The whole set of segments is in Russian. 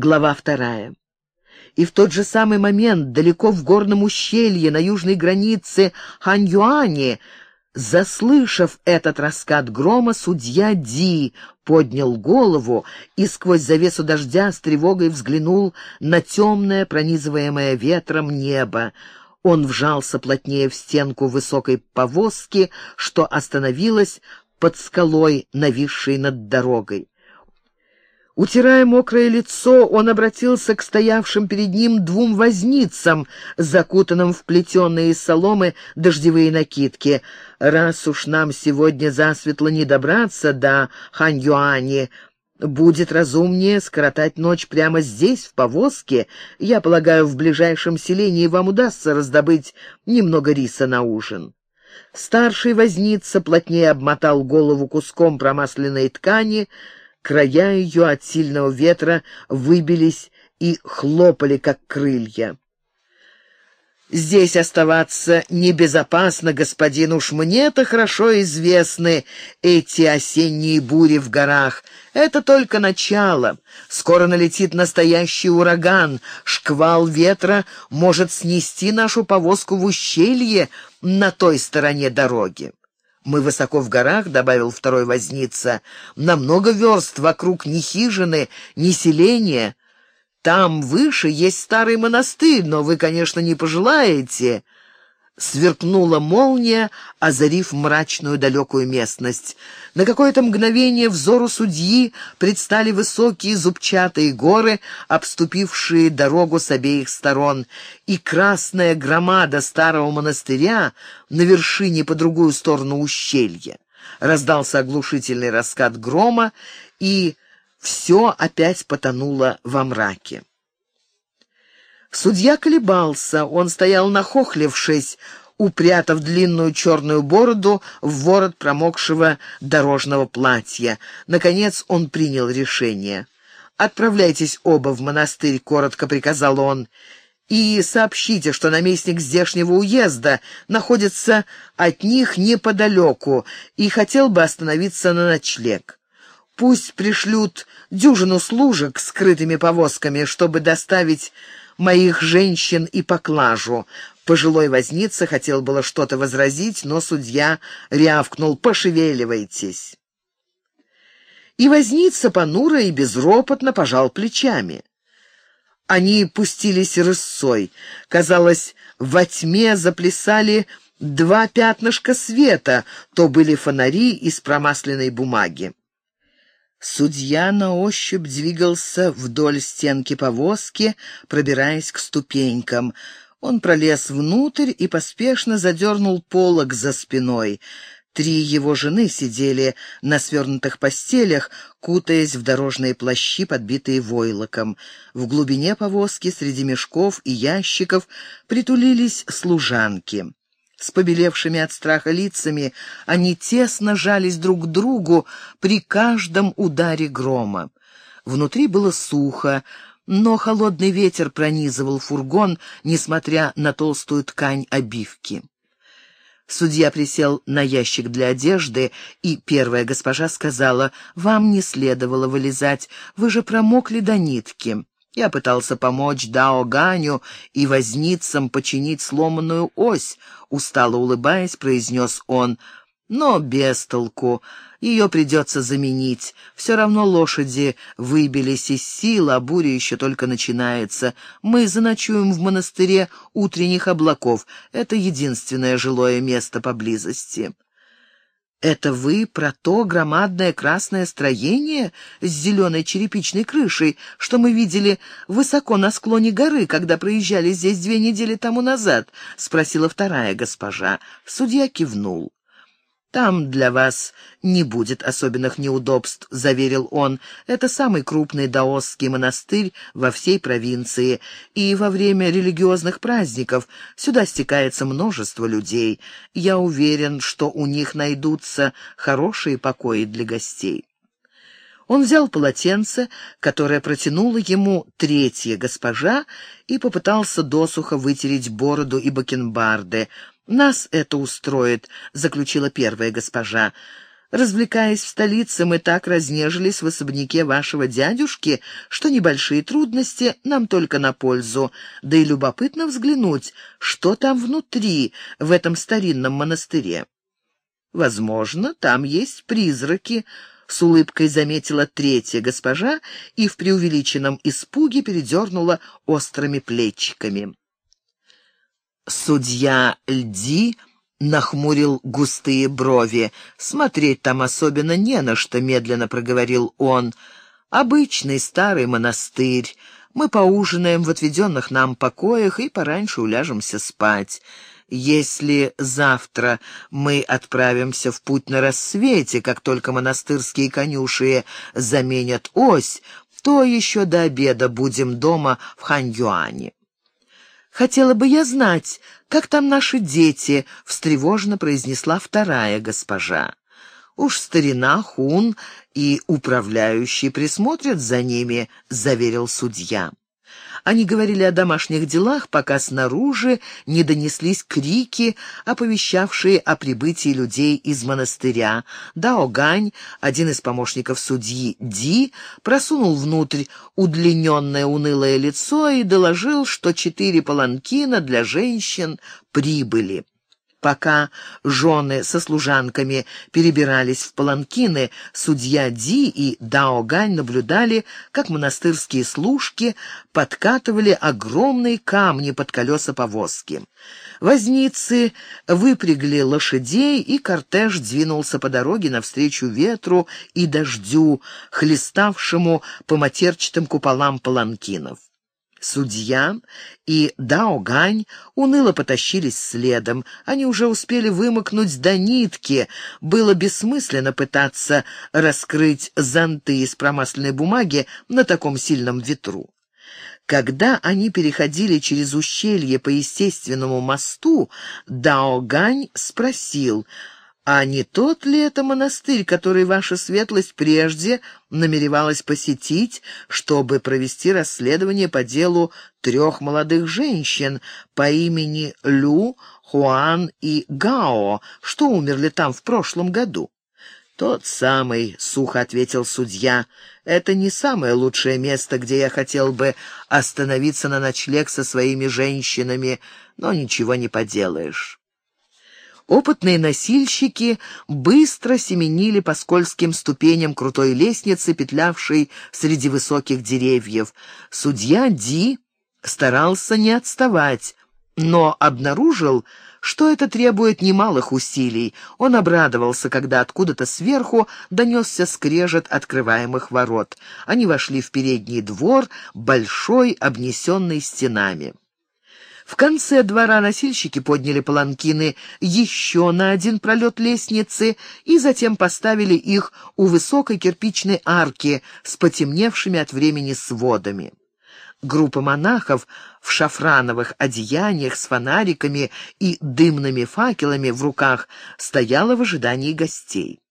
Глава вторая. И в тот же самый момент, далеко в горном ущелье, на южной границе Ханьюани, заслышав этот раскат грома, судья Ди поднял голову и сквозь завесу дождя с тревогой взглянул на темное, пронизываемое ветром небо. Он вжался плотнее в стенку высокой повозки, что остановилась под скалой, нависшей над дорогой. Утирая мокрое лицо, он обратился к стоявшим перед ним двум возницам, закутанным в плетеные соломы дождевые накидки. «Раз уж нам сегодня засветло не добраться до Ханьюани, будет разумнее скоротать ночь прямо здесь, в повозке. Я полагаю, в ближайшем селении вам удастся раздобыть немного риса на ужин». Старший возница плотнее обмотал голову куском промасленной ткани, Края ее от сильного ветра выбились и хлопали, как крылья. Здесь оставаться небезопасно, господин, уж мне-то хорошо известны эти осенние бури в горах. Это только начало. Скоро налетит настоящий ураган. Шквал ветра может снести нашу повозку в ущелье на той стороне дороги. «Мы высоко в горах», — добавил второй возница, — «на много верст вокруг ни хижины, ни селения. Там выше есть старый монастырь, но вы, конечно, не пожелаете». Сверкнула молния, озарив мрачную далекую местность. На какое-то мгновение взору судьи предстали высокие зубчатые горы, обступившие дорогу с обеих сторон, и красная громада старого монастыря на вершине по другую сторону ущелья. Раздался оглушительный раскат грома, и все опять потонуло во мраке. Судья колебался, он стоял нахохлившись, упрятав длинную черную бороду в ворот промокшего дорожного платья. Наконец он принял решение. «Отправляйтесь оба в монастырь», — коротко приказал он, «и сообщите, что наместник здешнего уезда находится от них неподалеку и хотел бы остановиться на ночлег. Пусть пришлют дюжину служек с скрытыми повозками, чтобы доставить моих женщин и поклажу. Пожилой возница хотел было что-то возразить, но судья рявкнул «Пошевеливайтесь». И возница понуро и безропотно пожал плечами. Они пустились рысцой. Казалось, во тьме заплясали два пятнышка света, то были фонари из промасленной бумаги. Судья на ощупь двигался вдоль стенки повозки, пробираясь к ступенькам. Он пролез внутрь и поспешно задернул полог за спиной. Три его жены сидели на свернутых постелях, кутаясь в дорожные плащи, подбитые войлоком. В глубине повозки среди мешков и ящиков притулились служанки. С побелевшими от страха лицами они тесно жались друг к другу при каждом ударе грома. Внутри было сухо, но холодный ветер пронизывал фургон, несмотря на толстую ткань обивки. Судья присел на ящик для одежды, и первая госпожа сказала, «Вам не следовало вылезать, вы же промокли до нитки». Я пытался помочь Дао Ганю и возницам починить сломанную ось, устало улыбаясь, произнес он, но без толку. Ее придется заменить. Все равно лошади выбились из сил, а буря еще только начинается. Мы заночуем в монастыре утренних облаков. Это единственное жилое место поблизости. «Это вы про то громадное красное строение с зеленой черепичной крышей, что мы видели высоко на склоне горы, когда проезжали здесь две недели тому назад?» — спросила вторая госпожа. Судья кивнул. «Там для вас не будет особенных неудобств», — заверил он. «Это самый крупный даосский монастырь во всей провинции, и во время религиозных праздников сюда стекается множество людей. Я уверен, что у них найдутся хорошие покои для гостей». Он взял полотенце, которое протянула ему третья госпожа, и попытался досуха вытереть бороду и бакенбарды — «Нас это устроит», — заключила первая госпожа. Развлекаясь в столице, мы так разнежились в особняке вашего дядюшки, что небольшие трудности нам только на пользу. Да и любопытно взглянуть, что там внутри, в этом старинном монастыре. Возможно, там есть призраки, с улыбкой заметила третья госпожа и в преувеличенном испуге передернула острыми плечиками. Судья Льди нахмурил густые брови. «Смотреть там особенно не на что», — медленно проговорил он. «Обычный старый монастырь. Мы поужинаем в отведенных нам покоях и пораньше уляжемся спать. Если завтра мы отправимся в путь на рассвете, как только монастырские конюши заменят ось, то еще до обеда будем дома в Ханьюане». «Хотела бы я знать, как там наши дети?» — встревоженно произнесла вторая госпожа. «Уж старина Хун и управляющий присмотрят за ними», — заверил судья. Они говорили о домашних делах, пока снаружи не донеслись крики, оповещавшие о прибытии людей из монастыря. Дао Гань, один из помощников судьи Ди, просунул внутрь удлиненное унылое лицо и доложил, что четыре паланкина для женщин прибыли. Пока жены со служанками перебирались в паланкины, судья Ди и Дао Гань наблюдали, как монастырские служки подкатывали огромные камни под колеса повозки. Возницы выпрягли лошадей, и кортеж двинулся по дороге навстречу ветру и дождю, хлеставшему по матерчатым куполам паланкинов. Судья и Дао Гань уныло потащились следом. Они уже успели вымокнуть до нитки. Было бессмысленно пытаться раскрыть зонты из промасленной бумаги на таком сильном ветру. Когда они переходили через ущелье по естественному мосту, Дао Гань спросил — а не тот ли это монастырь, который ваша светлость прежде намеревалась посетить, чтобы провести расследование по делу трех молодых женщин по имени Лю, Хуан и Гао, что умерли там в прошлом году? «Тот самый», — сухо ответил судья, — «это не самое лучшее место, где я хотел бы остановиться на ночлег со своими женщинами, но ничего не поделаешь». Опытные носильщики быстро семенили по скользким ступеням крутой лестницы, петлявшей среди высоких деревьев. Судья Ди старался не отставать, но обнаружил, что это требует немалых усилий. Он обрадовался, когда откуда-то сверху донесся скрежет открываемых ворот. Они вошли в передний двор, большой, обнесенный стенами. В конце двора носильщики подняли паланкины еще на один пролет лестницы и затем поставили их у высокой кирпичной арки с потемневшими от времени сводами. Группа монахов в шафрановых одеяниях с фонариками и дымными факелами в руках стояла в ожидании гостей.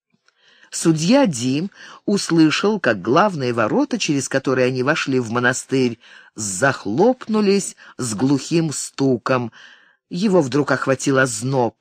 Судья Дим услышал, как главные ворота, через которые они вошли в монастырь, захлопнулись с глухим стуком. Его вдруг охватил озноб.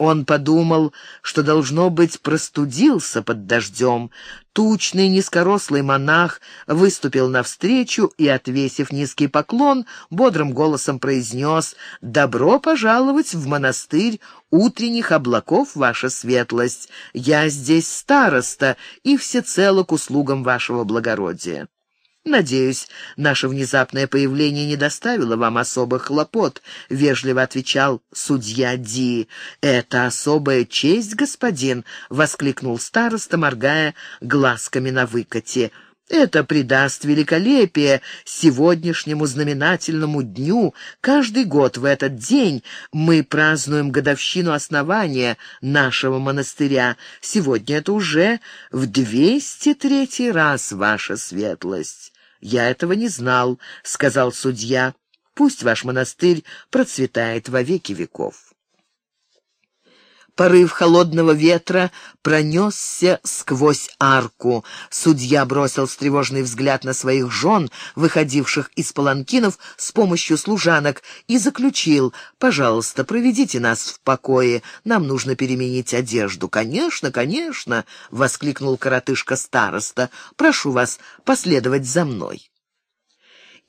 Он подумал, что, должно быть, простудился под дождем. Тучный низкорослый монах выступил навстречу и, отвесив низкий поклон, бодрым голосом произнес «Добро пожаловать в монастырь утренних облаков, ваша светлость. Я здесь староста и всецело к услугам вашего благородия». «Надеюсь, наше внезапное появление не доставило вам особых хлопот», — вежливо отвечал судья Ди. «Это особая честь, господин», — воскликнул староста, моргая глазками на выкате. Это придаст великолепие сегодняшнему знаменательному дню. Каждый год в этот день мы празднуем годовщину основания нашего монастыря. Сегодня это уже в двести третий раз, ваша светлость. «Я этого не знал», — сказал судья. «Пусть ваш монастырь процветает во веки веков». Порыв холодного ветра пронесся сквозь арку. Судья бросил встревоженный взгляд на своих жен, выходивших из паланкинов с помощью служанок, и заключил, «Пожалуйста, проведите нас в покое, нам нужно переменить одежду». «Конечно, конечно!» — воскликнул коротышка-староста. «Прошу вас последовать за мной»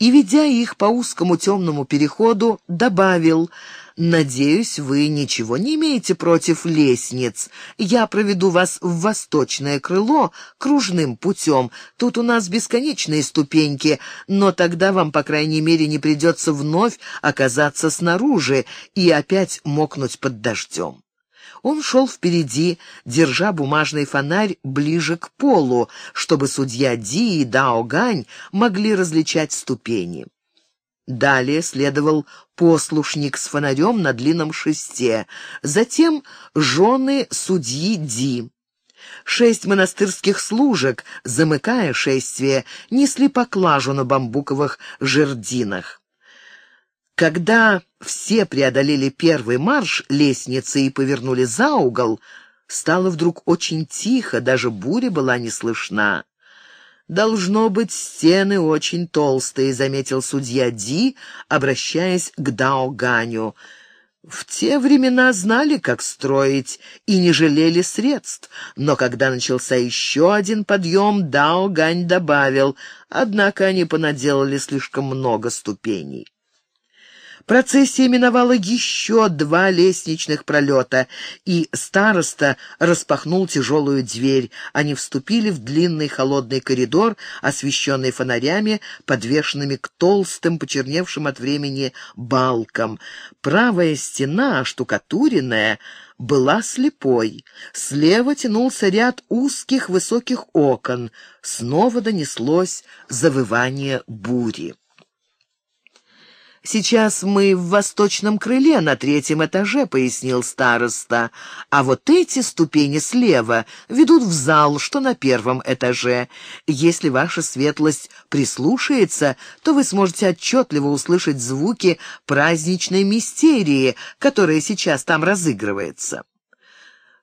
и, ведя их по узкому темному переходу, добавил «Надеюсь, вы ничего не имеете против лестниц. Я проведу вас в восточное крыло кружным путем. Тут у нас бесконечные ступеньки, но тогда вам, по крайней мере, не придется вновь оказаться снаружи и опять мокнуть под дождем». Он шел впереди, держа бумажный фонарь ближе к полу, чтобы судья Ди и Дао Гань могли различать ступени. Далее следовал послушник с фонарем на длинном шесте, затем жены судьи Ди. Шесть монастырских служек, замыкая шествие, несли поклажу на бамбуковых жердинах. Когда все преодолели первый марш лестницы и повернули за угол, стало вдруг очень тихо, даже буря была не слышна. «Должно быть, стены очень толстые», — заметил судья Ди, обращаясь к Дао Ганю. В те времена знали, как строить, и не жалели средств. Но когда начался еще один подъем, Дао Гань добавил, однако они понаделали слишком много ступеней. Процессия миновала еще два лестничных пролета, и староста распахнул тяжелую дверь. Они вступили в длинный холодный коридор, освещенный фонарями, подвешенными к толстым, почерневшим от времени балкам. Правая стена, штукатуренная, была слепой. Слева тянулся ряд узких высоких окон. Снова донеслось завывание бури. «Сейчас мы в восточном крыле на третьем этаже», — пояснил староста. «А вот эти ступени слева ведут в зал, что на первом этаже. Если ваша светлость прислушается, то вы сможете отчетливо услышать звуки праздничной мистерии, которая сейчас там разыгрывается».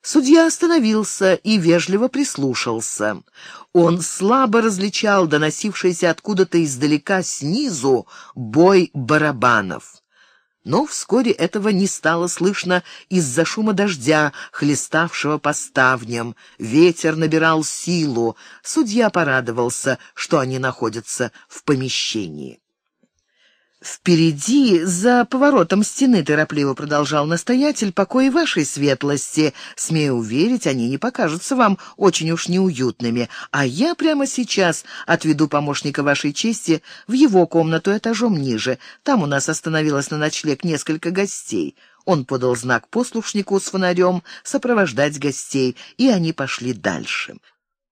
Судья остановился и вежливо прислушался. Он слабо различал доносившийся откуда-то издалека снизу бой барабанов. Но вскоре этого не стало слышно из-за шума дождя, хлеставшего по ставням. Ветер набирал силу. Судья порадовался, что они находятся в помещении. «Впереди, за поворотом стены, торопливо продолжал настоятель, покои вашей светлости. Смею уверить, они не покажутся вам очень уж неуютными, а я прямо сейчас отведу помощника вашей чести в его комнату этажом ниже. Там у нас остановилось на ночлег несколько гостей». Он подал знак послушнику с фонарем сопровождать гостей, и они пошли дальше.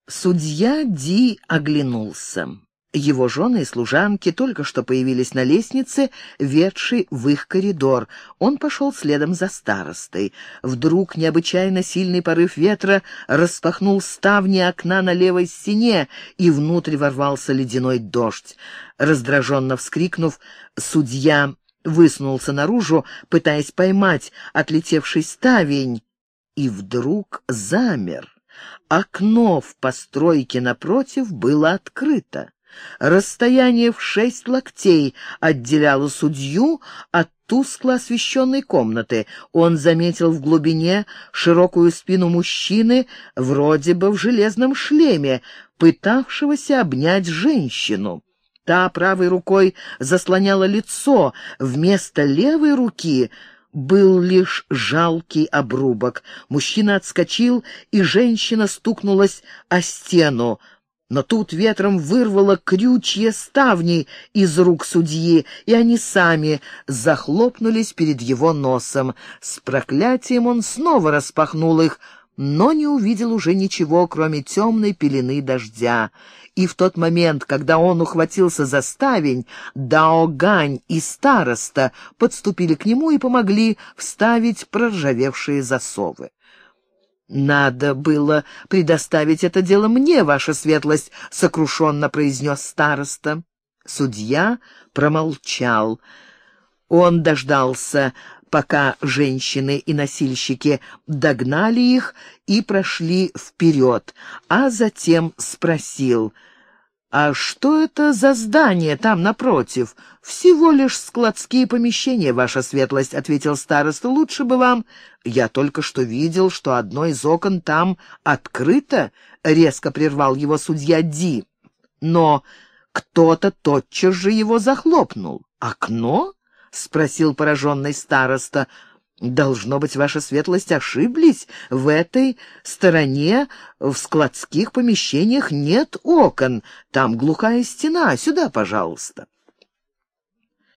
Судья Ди оглянулся. Его жены и служанки только что появились на лестнице, ведшей в их коридор. Он пошел следом за старостой. Вдруг необычайно сильный порыв ветра распахнул ставни окна на левой стене, и внутрь ворвался ледяной дождь. Раздраженно вскрикнув, судья высунулся наружу, пытаясь поймать отлетевший ставень, и вдруг замер. Окно в постройке напротив было открыто. Расстояние в шесть локтей отделяло судью от тускло освещенной комнаты. Он заметил в глубине широкую спину мужчины, вроде бы в железном шлеме, пытавшегося обнять женщину. Та правой рукой заслоняла лицо, вместо левой руки был лишь жалкий обрубок. Мужчина отскочил, и женщина стукнулась о стену. Но тут ветром вырвало крючья ставни из рук судьи, и они сами захлопнулись перед его носом. С проклятием он снова распахнул их, но не увидел уже ничего, кроме темной пелены дождя. И в тот момент, когда он ухватился за ставень, Дао Гань и староста подступили к нему и помогли вставить проржавевшие засовы. «Надо было предоставить это дело мне, ваша светлость», — сокрушенно произнес староста. Судья промолчал. Он дождался, пока женщины и носильщики догнали их и прошли вперед, а затем спросил — «А что это за здание там напротив?» «Всего лишь складские помещения, ваша светлость», — ответил староста. «Лучше бы вам...» «Я только что видел, что одно из окон там открыто», — резко прервал его судья Ди. «Но кто-то тотчас же его захлопнул». «Окно?» — спросил пораженный староста. «Должно быть, ваша светлость ошиблись. В этой стороне, в складских помещениях нет окон. Там глухая стена. Сюда, пожалуйста».